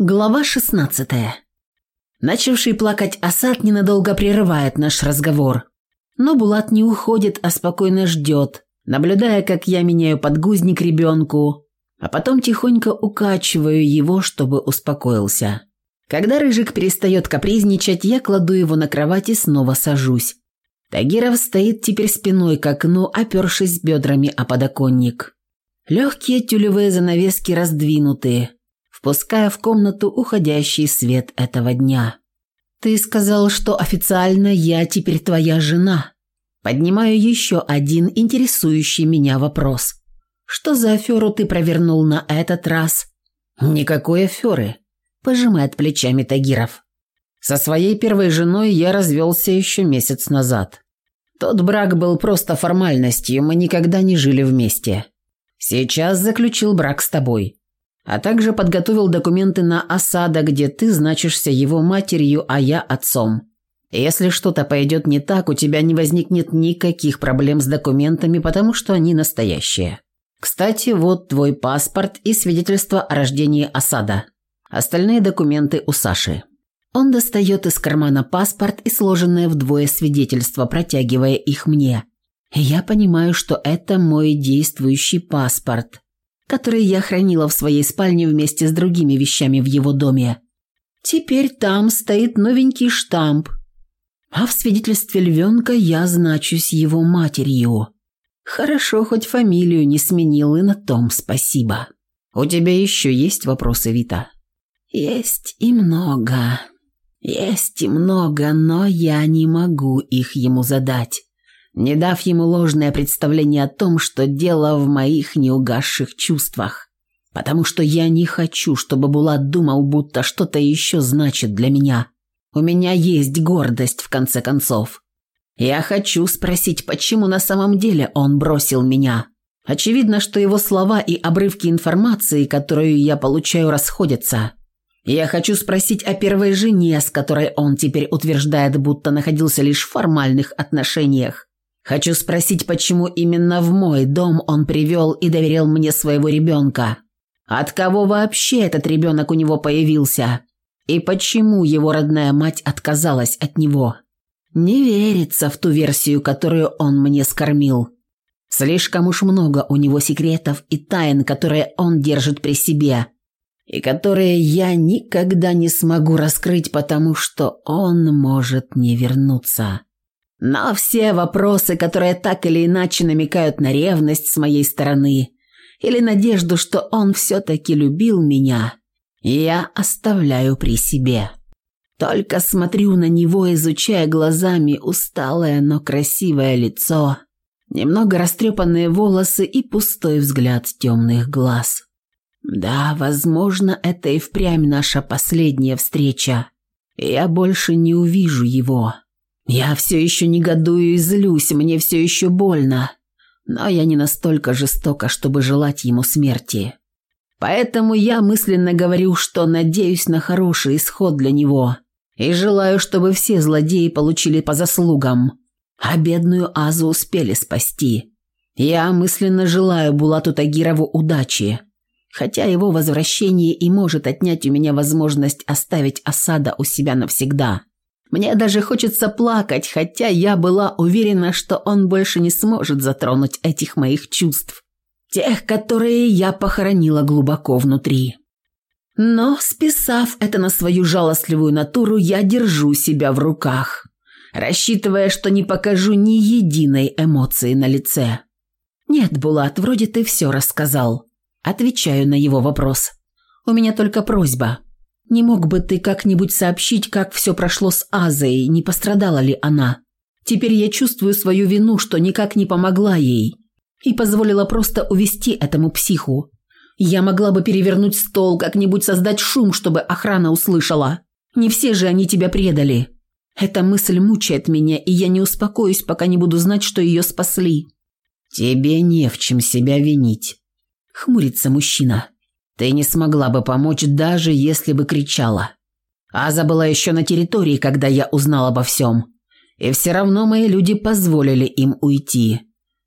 Глава 16 Начавший плакать Асад ненадолго прерывает наш разговор. Но Булат не уходит, а спокойно ждет, наблюдая, как я меняю подгузник ребенку, а потом тихонько укачиваю его, чтобы успокоился. Когда Рыжик перестает капризничать, я кладу его на кровать и снова сажусь. Тагиров стоит теперь спиной к окну, опершись бедрами о подоконник. Легкие тюлевые занавески раздвинуты, впуская в комнату уходящий свет этого дня. «Ты сказал, что официально я теперь твоя жена». Поднимаю еще один интересующий меня вопрос. «Что за аферу ты провернул на этот раз?» «Никакой аферы», – пожимает плечами Тагиров. «Со своей первой женой я развелся еще месяц назад. Тот брак был просто формальностью, мы никогда не жили вместе. Сейчас заключил брак с тобой а также подготовил документы на осада, где ты значишься его матерью, а я отцом. Если что-то пойдет не так, у тебя не возникнет никаких проблем с документами, потому что они настоящие. Кстати, вот твой паспорт и свидетельство о рождении осада. Остальные документы у Саши. Он достает из кармана паспорт и сложенное вдвое свидетельство, протягивая их мне. Я понимаю, что это мой действующий паспорт – которые я хранила в своей спальне вместе с другими вещами в его доме. Теперь там стоит новенький штамп, а в свидетельстве львенка я значусь его матерью. Хорошо, хоть фамилию не сменил, и на том спасибо. У тебя еще есть вопросы, Вита? Есть и много. Есть и много, но я не могу их ему задать не дав ему ложное представление о том, что дело в моих неугасших чувствах. Потому что я не хочу, чтобы Булат думал, будто что-то еще значит для меня. У меня есть гордость, в конце концов. Я хочу спросить, почему на самом деле он бросил меня. Очевидно, что его слова и обрывки информации, которую я получаю, расходятся. Я хочу спросить о первой жене, с которой он теперь утверждает, будто находился лишь в формальных отношениях. Хочу спросить, почему именно в мой дом он привел и доверил мне своего ребенка? От кого вообще этот ребенок у него появился? И почему его родная мать отказалась от него? Не верится в ту версию, которую он мне скормил. Слишком уж много у него секретов и тайн, которые он держит при себе, и которые я никогда не смогу раскрыть, потому что он может не вернуться. Но все вопросы, которые так или иначе намекают на ревность с моей стороны или надежду, что он все-таки любил меня, я оставляю при себе. Только смотрю на него, изучая глазами усталое, но красивое лицо, немного растрепанные волосы и пустой взгляд темных глаз. Да, возможно, это и впрямь наша последняя встреча. Я больше не увижу его. Я все еще негодую и злюсь, мне все еще больно. Но я не настолько жестока, чтобы желать ему смерти. Поэтому я мысленно говорю, что надеюсь на хороший исход для него. И желаю, чтобы все злодеи получили по заслугам. А бедную Азу успели спасти. Я мысленно желаю Булату Тагирову удачи. Хотя его возвращение и может отнять у меня возможность оставить осада у себя навсегда. Мне даже хочется плакать, хотя я была уверена, что он больше не сможет затронуть этих моих чувств. Тех, которые я похоронила глубоко внутри. Но, списав это на свою жалостливую натуру, я держу себя в руках, рассчитывая, что не покажу ни единой эмоции на лице. «Нет, Булат, вроде ты все рассказал». Отвечаю на его вопрос. «У меня только просьба. Не мог бы ты как-нибудь сообщить, как все прошло с Азой, не пострадала ли она? Теперь я чувствую свою вину, что никак не помогла ей и позволила просто увести этому психу. Я могла бы перевернуть стол, как-нибудь создать шум, чтобы охрана услышала. Не все же они тебя предали. Эта мысль мучает меня, и я не успокоюсь, пока не буду знать, что ее спасли. Тебе не в чем себя винить. Хмурится мужчина. Ты не смогла бы помочь, даже если бы кричала. Аза была еще на территории, когда я узнал обо всем. И все равно мои люди позволили им уйти.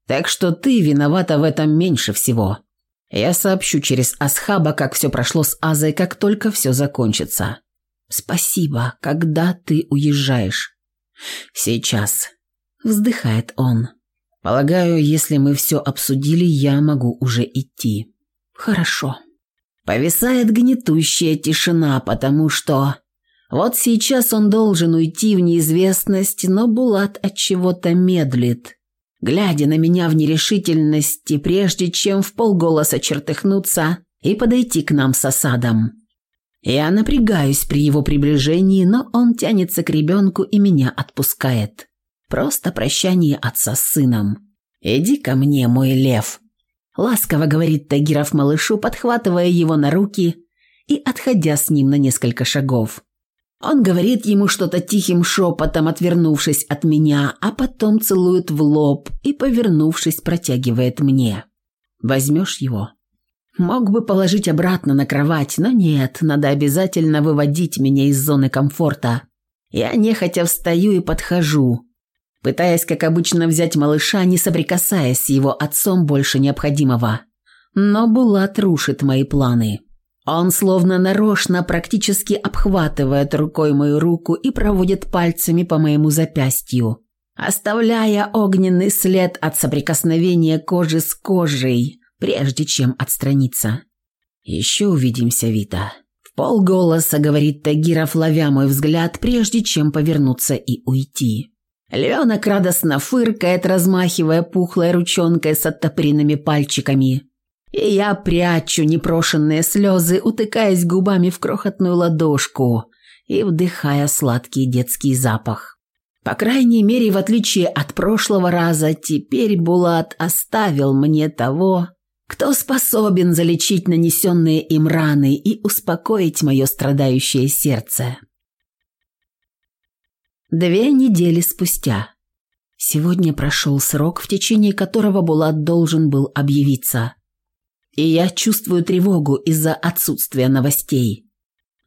Так что ты виновата в этом меньше всего. Я сообщу через Асхаба, как все прошло с Азой, как только все закончится. Спасибо, когда ты уезжаешь. Сейчас. Вздыхает он. Полагаю, если мы все обсудили, я могу уже идти. Хорошо. Повисает гнетущая тишина, потому что... Вот сейчас он должен уйти в неизвестность, но Булат от чего-то медлит глядя на меня в нерешительности, прежде чем в полголоса чертыхнуться и подойти к нам с осадом. Я напрягаюсь при его приближении, но он тянется к ребенку и меня отпускает. Просто прощание отца с сыном. «Иди ко мне, мой лев», – ласково говорит Тагиров малышу, подхватывая его на руки и отходя с ним на несколько шагов. Он говорит ему что-то тихим шепотом, отвернувшись от меня, а потом целует в лоб и, повернувшись, протягивает мне. «Возьмешь его?» Мог бы положить обратно на кровать, но нет, надо обязательно выводить меня из зоны комфорта. Я нехотя встаю и подхожу, пытаясь, как обычно, взять малыша, не соприкасаясь с его отцом больше необходимого. Но Булат рушит мои планы. Он словно нарочно практически обхватывает рукой мою руку и проводит пальцами по моему запястью, оставляя огненный след от соприкосновения кожи с кожей, прежде чем отстраниться. «Еще увидимся, Вита», – в полголоса говорит Тагиров, ловя мой взгляд, прежде чем повернуться и уйти. Львенок радостно фыркает, размахивая пухлой ручонкой с оттопыренными пальчиками – и я прячу непрошенные слезы, утыкаясь губами в крохотную ладошку и вдыхая сладкий детский запах. По крайней мере, в отличие от прошлого раза, теперь Булат оставил мне того, кто способен залечить нанесенные им раны и успокоить мое страдающее сердце. Две недели спустя. Сегодня прошел срок, в течение которого Булат должен был объявиться и я чувствую тревогу из-за отсутствия новостей.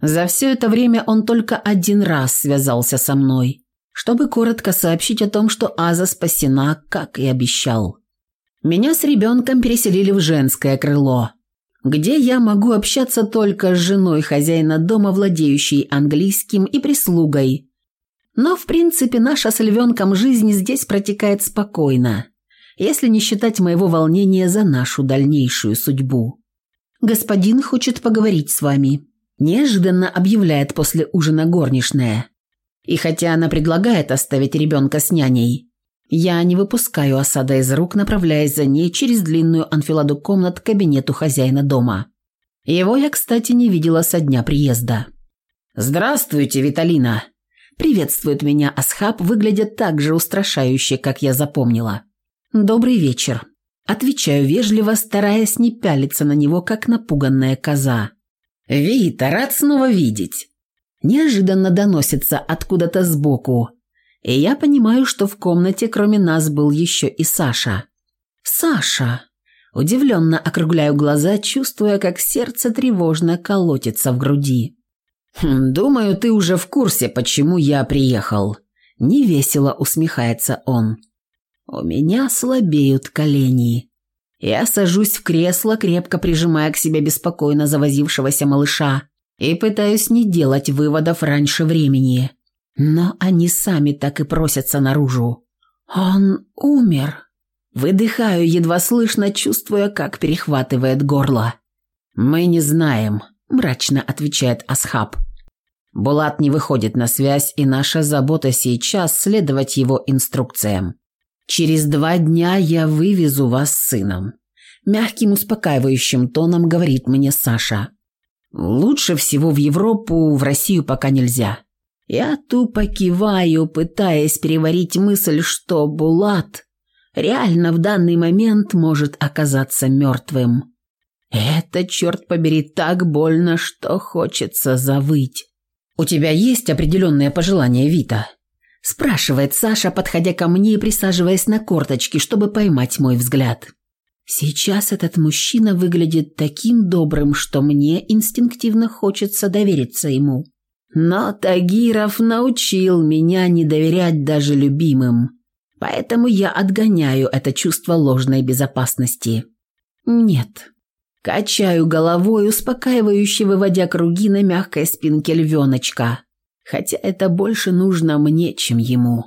За все это время он только один раз связался со мной, чтобы коротко сообщить о том, что Аза спасена, как и обещал. Меня с ребенком переселили в женское крыло, где я могу общаться только с женой хозяина дома, владеющей английским, и прислугой. Но, в принципе, наша с львенком жизнь здесь протекает спокойно если не считать моего волнения за нашу дальнейшую судьбу. «Господин хочет поговорить с вами», – неожиданно объявляет после ужина горничная. И хотя она предлагает оставить ребенка с няней, я не выпускаю осада из рук, направляясь за ней через длинную анфиладу комнат к кабинету хозяина дома. Его я, кстати, не видела со дня приезда. «Здравствуйте, Виталина!» Приветствует меня Асхаб, выглядит так же устрашающе, как я запомнила. «Добрый вечер». Отвечаю вежливо, стараясь не пялиться на него, как напуганная коза. «Вита, рад снова видеть!» Неожиданно доносится откуда-то сбоку, и я понимаю, что в комнате кроме нас был еще и Саша. «Саша!» Удивленно округляю глаза, чувствуя, как сердце тревожно колотится в груди. «Хм, «Думаю, ты уже в курсе, почему я приехал». Невесело усмехается он. У меня слабеют колени. Я сажусь в кресло, крепко прижимая к себе беспокойно завозившегося малыша и пытаюсь не делать выводов раньше времени. Но они сами так и просятся наружу. Он умер. Выдыхаю, едва слышно, чувствуя, как перехватывает горло. «Мы не знаем», – мрачно отвечает Асхаб. Булат не выходит на связь, и наша забота сейчас – следовать его инструкциям. Через два дня я вывезу вас с сыном. Мягким успокаивающим тоном говорит мне Саша. Лучше всего в Европу, в Россию пока нельзя. Я тупо киваю, пытаясь переварить мысль, что Булат реально в данный момент может оказаться мертвым. Это, черт побери, так больно, что хочется завыть. «У тебя есть определенные пожелания, Вита?» Спрашивает Саша, подходя ко мне и присаживаясь на корточки, чтобы поймать мой взгляд. Сейчас этот мужчина выглядит таким добрым, что мне инстинктивно хочется довериться ему. Но Тагиров научил меня не доверять даже любимым. Поэтому я отгоняю это чувство ложной безопасности. Нет. Качаю головой, успокаивающе выводя круги на мягкой спинке львеночка. Хотя это больше нужно мне, чем ему.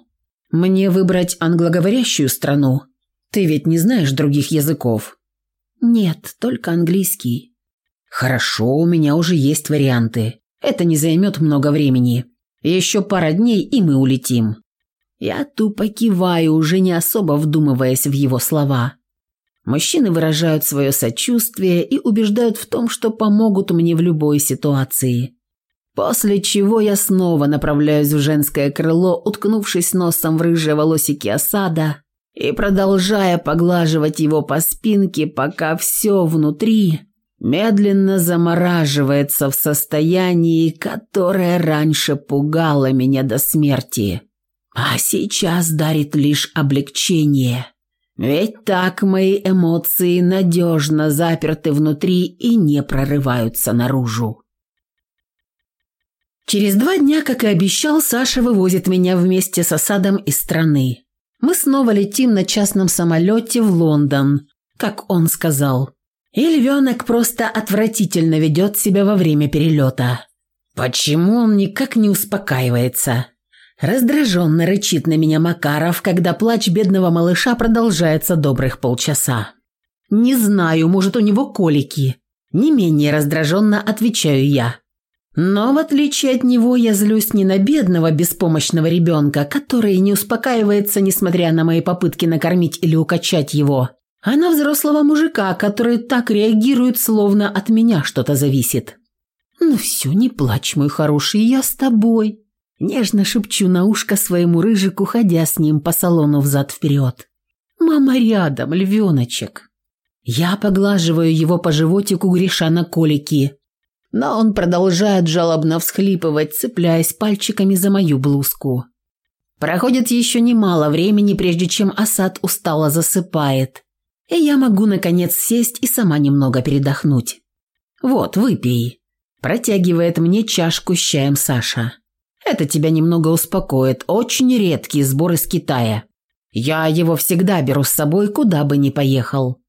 Мне выбрать англоговорящую страну? Ты ведь не знаешь других языков? Нет, только английский. Хорошо, у меня уже есть варианты. Это не займет много времени. Еще пара дней, и мы улетим. Я тупо киваю, уже не особо вдумываясь в его слова. Мужчины выражают свое сочувствие и убеждают в том, что помогут мне в любой ситуации. После чего я снова направляюсь в женское крыло, уткнувшись носом в рыжие волосики осада и продолжая поглаживать его по спинке, пока все внутри медленно замораживается в состоянии, которое раньше пугало меня до смерти, а сейчас дарит лишь облегчение. Ведь так мои эмоции надежно заперты внутри и не прорываются наружу. Через два дня, как и обещал, Саша вывозит меня вместе с осадом из страны. Мы снова летим на частном самолете в Лондон, как он сказал. И львенок просто отвратительно ведет себя во время перелета. Почему он никак не успокаивается? Раздраженно рычит на меня Макаров, когда плач бедного малыша продолжается добрых полчаса. «Не знаю, может, у него колики». Не менее раздраженно отвечаю я. Но в отличие от него я злюсь не на бедного беспомощного ребенка, который не успокаивается, несмотря на мои попытки накормить или укачать его, а на взрослого мужика, который так реагирует, словно от меня что-то зависит. «Ну все, не плачь, мой хороший, я с тобой», – нежно шепчу на ушко своему рыжику, ходя с ним по салону взад-вперед. «Мама рядом, львеночек». Я поглаживаю его по животику, греша на колики – но он продолжает жалобно всхлипывать, цепляясь пальчиками за мою блузку. Проходит еще немало времени, прежде чем Асад устало засыпает, и я могу, наконец, сесть и сама немного передохнуть. «Вот, выпей», – протягивает мне чашку с чаем Саша. «Это тебя немного успокоит, очень редкий сбор из Китая. Я его всегда беру с собой, куда бы ни поехал».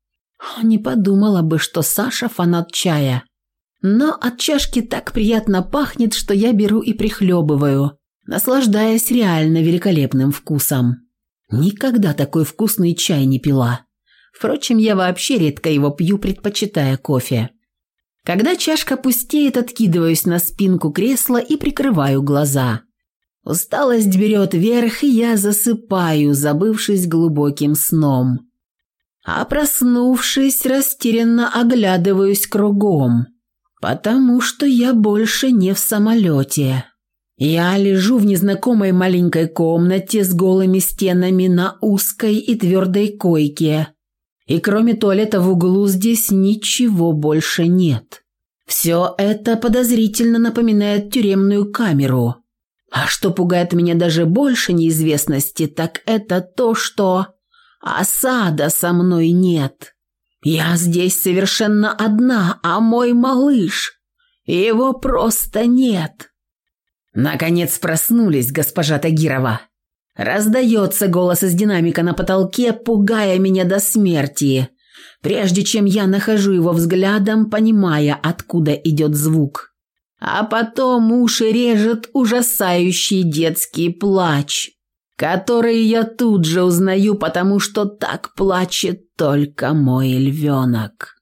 Не подумала бы, что Саша фанат чая – но от чашки так приятно пахнет, что я беру и прихлебываю, наслаждаясь реально великолепным вкусом. Никогда такой вкусный чай не пила. Впрочем, я вообще редко его пью, предпочитая кофе. Когда чашка пустеет, откидываюсь на спинку кресла и прикрываю глаза. Усталость берет верх, и я засыпаю, забывшись глубоким сном. А проснувшись, растерянно оглядываюсь кругом. «Потому что я больше не в самолете. Я лежу в незнакомой маленькой комнате с голыми стенами на узкой и твердой койке. И кроме туалета в углу здесь ничего больше нет. Все это подозрительно напоминает тюремную камеру. А что пугает меня даже больше неизвестности, так это то, что осада со мной нет». Я здесь совершенно одна, а мой малыш... Его просто нет. Наконец проснулись, госпожа Тагирова. Раздается голос из динамика на потолке, пугая меня до смерти, прежде чем я нахожу его взглядом, понимая, откуда идет звук. А потом уши режет ужасающий детский плач, который я тут же узнаю, потому что так плачет только мой львенок.